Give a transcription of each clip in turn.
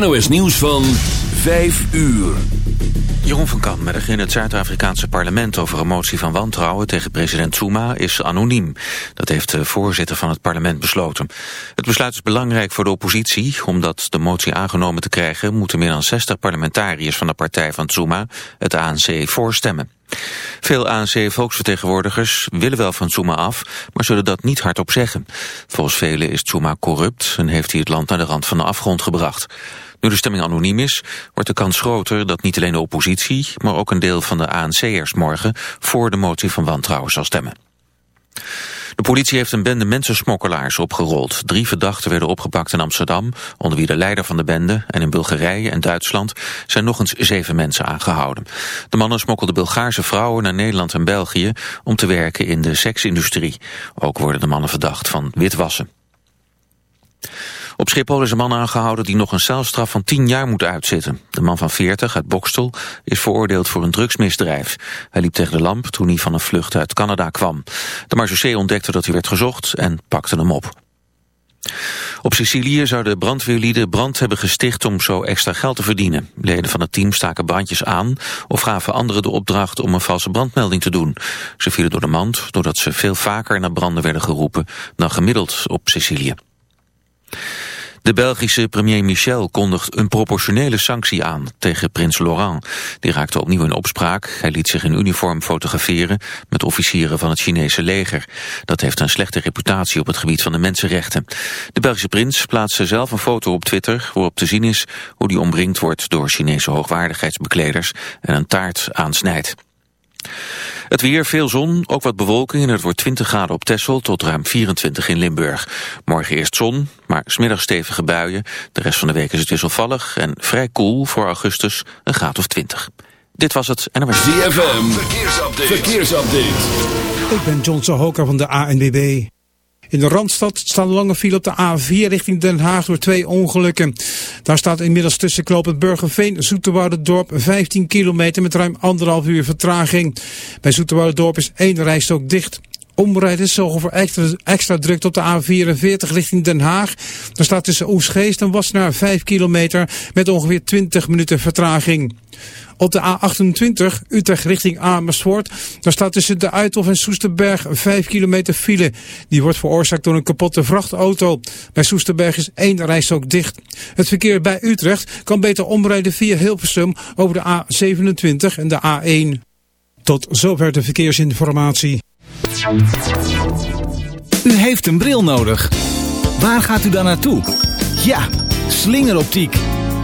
NOS Nieuws van 5 uur. Jeroen van Kan met in het Zuid-Afrikaanse parlement over een motie van wantrouwen tegen president Zuma is anoniem. Dat heeft de voorzitter van het parlement besloten. Het besluit is belangrijk voor de oppositie. Omdat de motie aangenomen te krijgen moeten meer dan 60 parlementariërs van de partij van Zuma het ANC voorstemmen. Veel ANC-volksvertegenwoordigers willen wel van Zuma af, maar zullen dat niet hardop zeggen. Volgens velen is Zuma corrupt en heeft hij het land naar de rand van de afgrond gebracht. Nu de stemming anoniem is, wordt de kans groter dat niet alleen de oppositie, maar ook een deel van de ANC'ers morgen voor de motie van wantrouwen zal stemmen. De politie heeft een bende mensensmokkelaars opgerold. Drie verdachten werden opgepakt in Amsterdam, onder wie de leider van de bende. En in Bulgarije en Duitsland zijn nog eens zeven mensen aangehouden. De mannen smokkelden Bulgaarse vrouwen naar Nederland en België om te werken in de seksindustrie. Ook worden de mannen verdacht van witwassen. Op Schiphol is een man aangehouden die nog een celstraf van 10 jaar moet uitzitten. De man van 40 uit Bokstel is veroordeeld voor een drugsmisdrijf. Hij liep tegen de lamp toen hij van een vlucht uit Canada kwam. De marechaussee ontdekte dat hij werd gezocht en pakte hem op. Op Sicilië zouden brandweerlieden brand hebben gesticht om zo extra geld te verdienen. Leden van het team staken brandjes aan of gaven anderen de opdracht om een valse brandmelding te doen. Ze vielen door de mand doordat ze veel vaker naar branden werden geroepen dan gemiddeld op Sicilië. De Belgische premier Michel kondigt een proportionele sanctie aan tegen prins Laurent. Die raakte opnieuw in opspraak. Hij liet zich in uniform fotograferen met officieren van het Chinese leger. Dat heeft een slechte reputatie op het gebied van de mensenrechten. De Belgische prins plaatste zelf een foto op Twitter waarop te zien is hoe die omringd wordt door Chinese hoogwaardigheidsbekleders en een taart aansnijdt. Het weer, veel zon, ook wat bewolking en het wordt 20 graden op Texel tot ruim 24 in Limburg. Morgen eerst zon, maar smiddag stevige buien. De rest van de week is het wisselvallig en vrij koel voor augustus, een graad of 20. Dit was het en was ZFM, verkeersupdate. verkeersupdate. Ik ben John Sahoka van de ANWB. In de Randstad staat een lange file op de A4 richting Den Haag door twee ongelukken. Daar staat inmiddels tussen Knoopend Burgerveen, Dorp 15 kilometer met ruim anderhalf uur vertraging. Bij Dorp is één rijstok dicht. Omrijden zorgen voor extra, extra druk op de A44 richting Den Haag. Daar staat tussen Oesgeest en Wassenaar 5 kilometer met ongeveer 20 minuten vertraging. Op de A28 Utrecht richting Amersfoort. Daar staat tussen de Uithof en Soesterberg 5 kilometer file. Die wordt veroorzaakt door een kapotte vrachtauto. Bij Soesterberg is één rijstok dicht. Het verkeer bij Utrecht kan beter omrijden via Hilversum over de A27 en de A1. Tot zover de verkeersinformatie. U heeft een bril nodig. Waar gaat u dan naartoe? Ja, slingeroptiek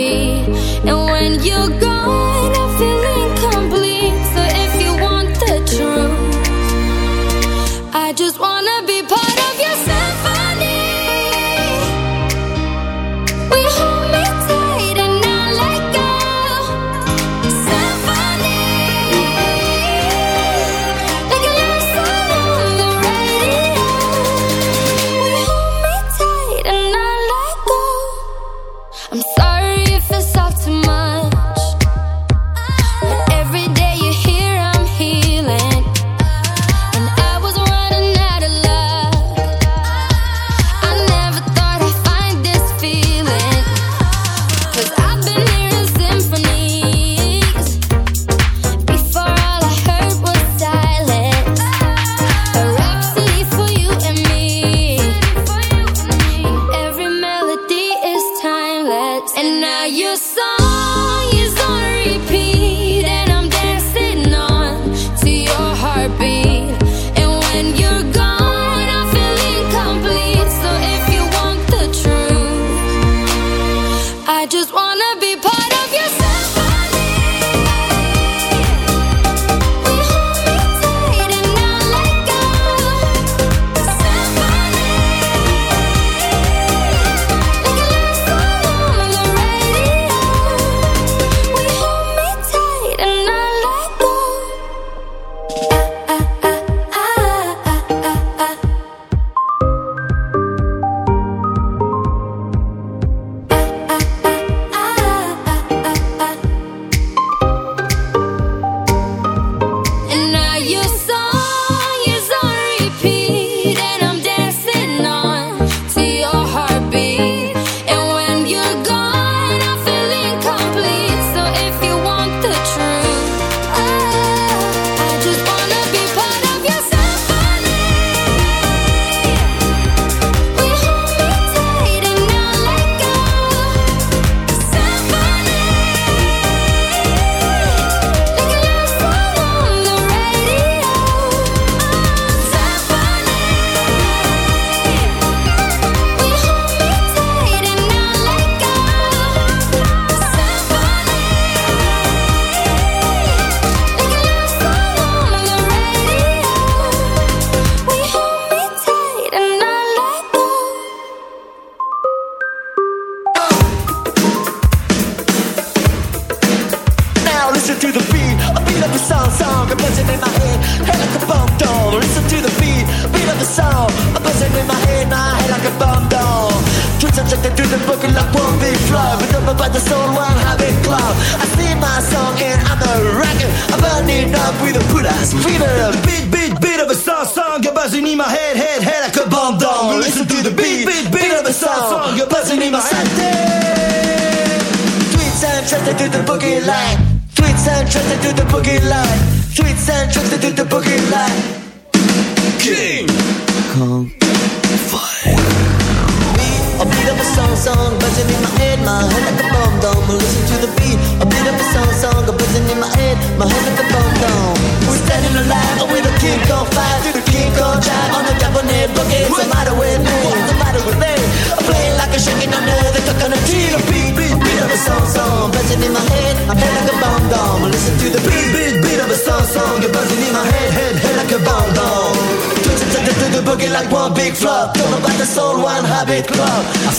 me. And when you go.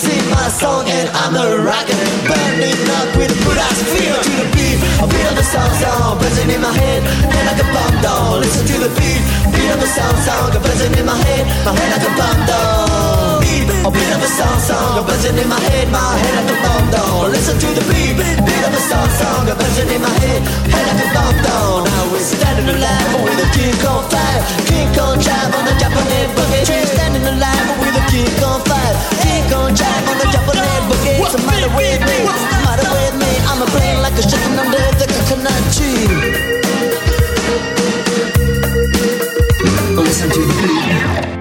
sing my song and I'm a rocker. Burning up with a good ass feel. To the beat I feel the sound sound buzzing in my head. Head like a bomb down Listen to the beat. Beat of the sound sound buzzing in my head. My head like a bomb down Beat a beat of a song sound buzzing in my head. My head like a bomb down Listen to the beat. Beat of a song sound buzzing in my head. Head like a bomb down Now we're standing alive with a kick on fire. Kick on drive on the Japanese boogie. We're standing alive with a kick on fire ain't gon' jive on the Japanese boogie. What's the matter with me? What's the matter with me? I'm a brain like a chicken under the coconut tree. Listen to the beat.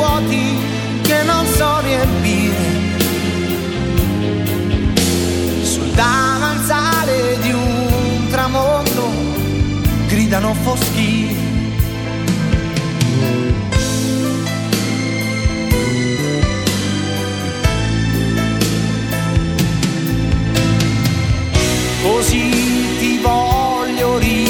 vuoti che non so riempire. Sul davanzale di un tramonto gridano foschie così ti voglio ricordare,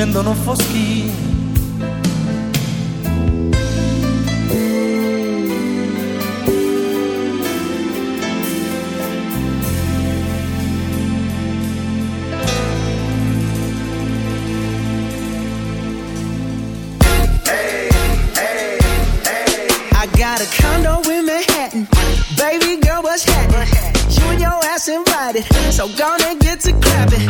scendono foschi. I got a condo in Manhattan. Baby girl, what's happening? You and your ass invited. So gonna get to clapping.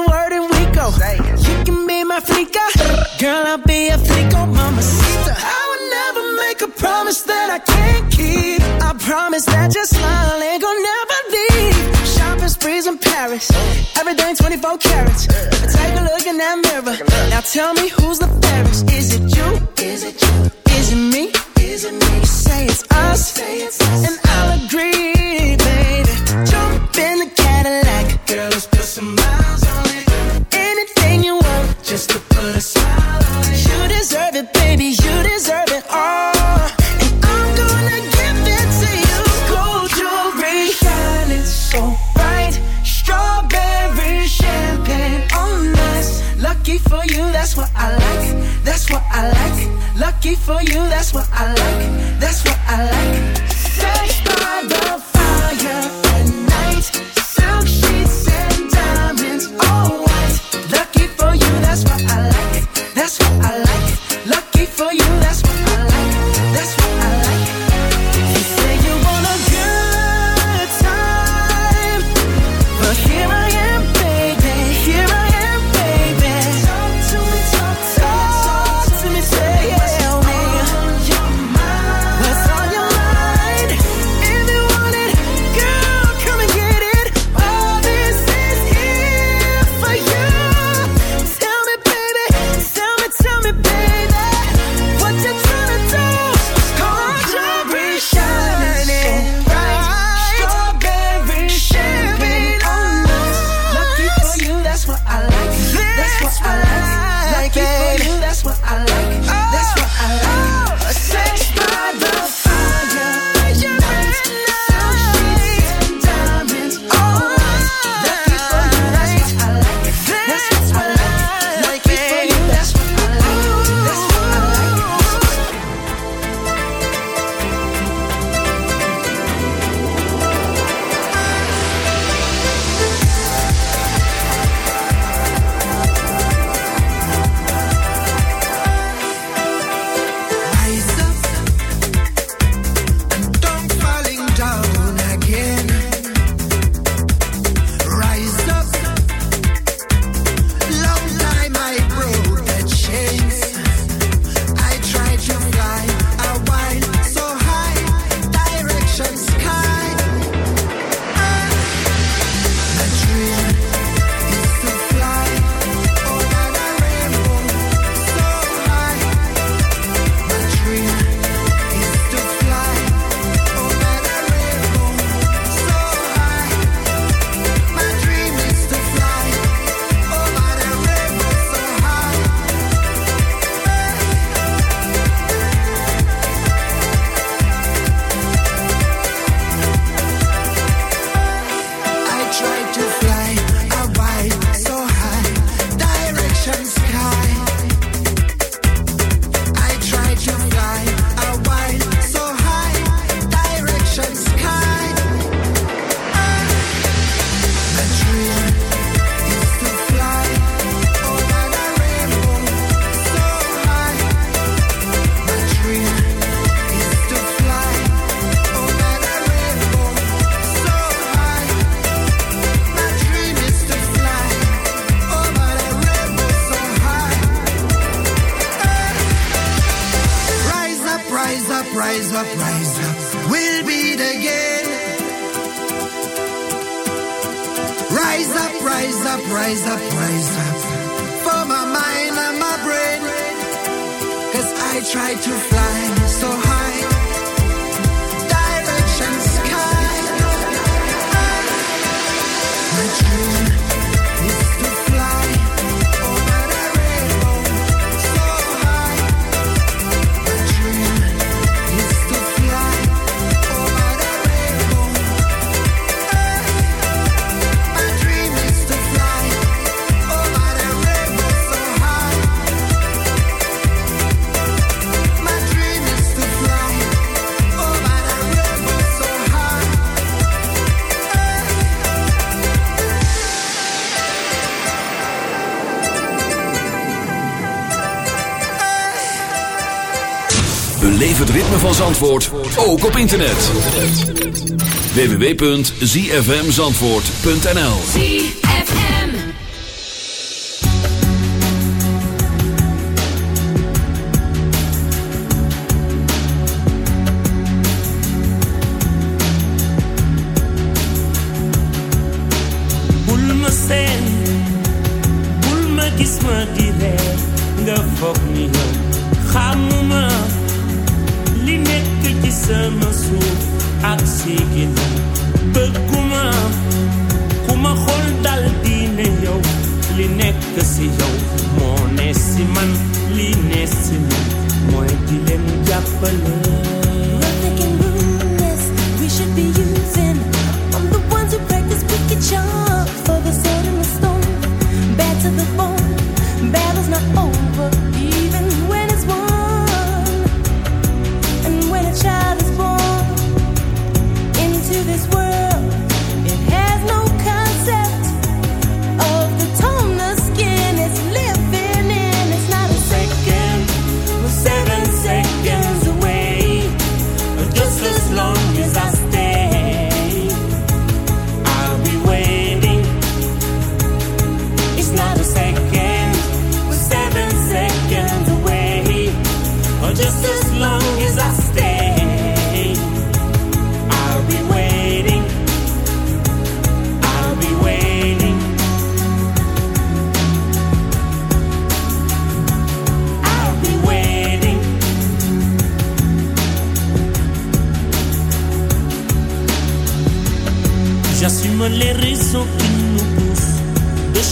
Tell me who's the Ook op internet. www.zfmzandvoort.nl ZFM Bulma En li nekk ci sama suuf ak si bëgguma ku ma dal di yow li nekk si yow moo ne si man li ne si man mooy di leen jàppale for the sword and the stone. Bad to the bone, battle's not over,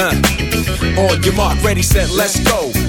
Uh. On your mark, ready, set, let's go.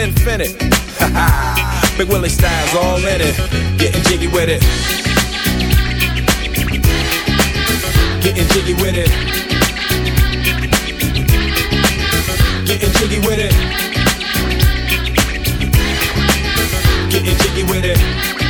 infinite. Ha ha. Big Willie style's all in it. Getting jiggy with it. Getting jiggy with it. Getting jiggy with it. Getting jiggy with it.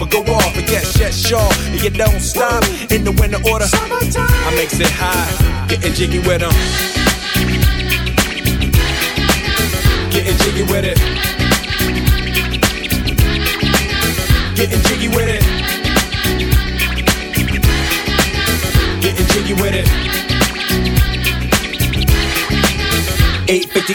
or go off. And get yes, sure. And you don't stop in the winter order. I makes it high, getting jiggy with them. Getting jiggy with it. Getting jiggy with it. Getting jiggy with it. 850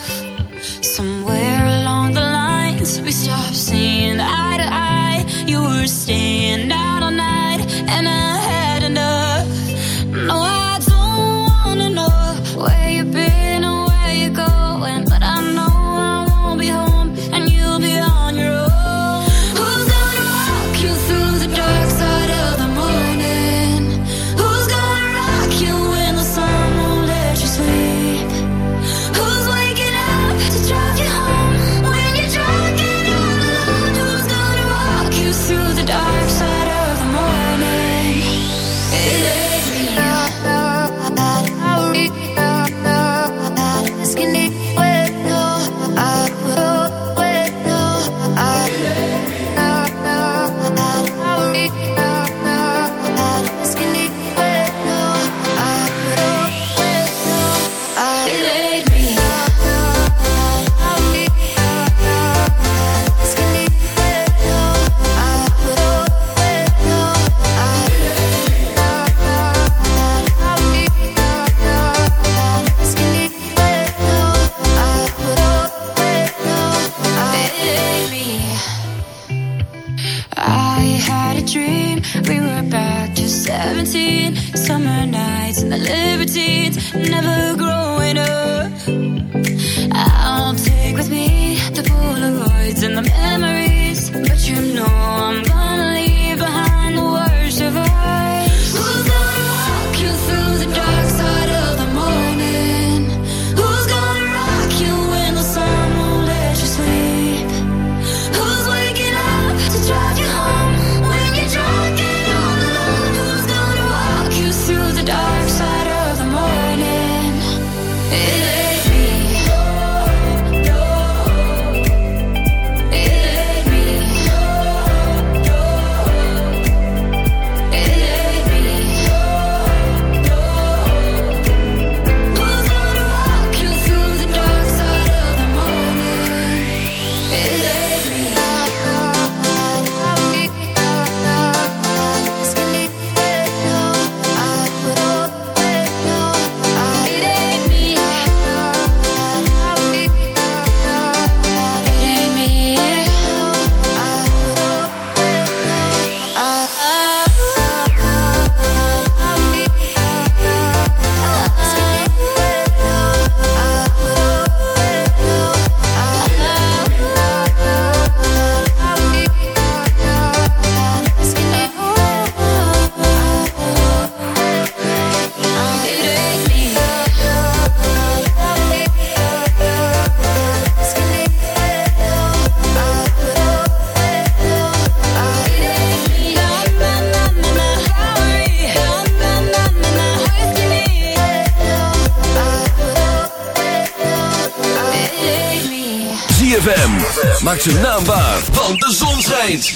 Maak zijn naam waar, want de zon schijnt.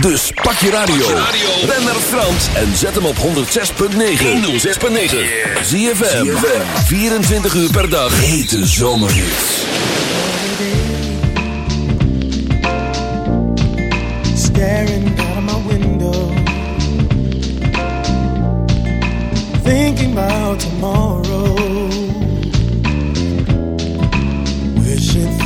Dus pak je radio. Ben naar Frans en zet hem op 106.9. 106.9. ZFM. 24 uur per dag. Hete zomerhits. staring out of my window, thinking about tomorrow, wishing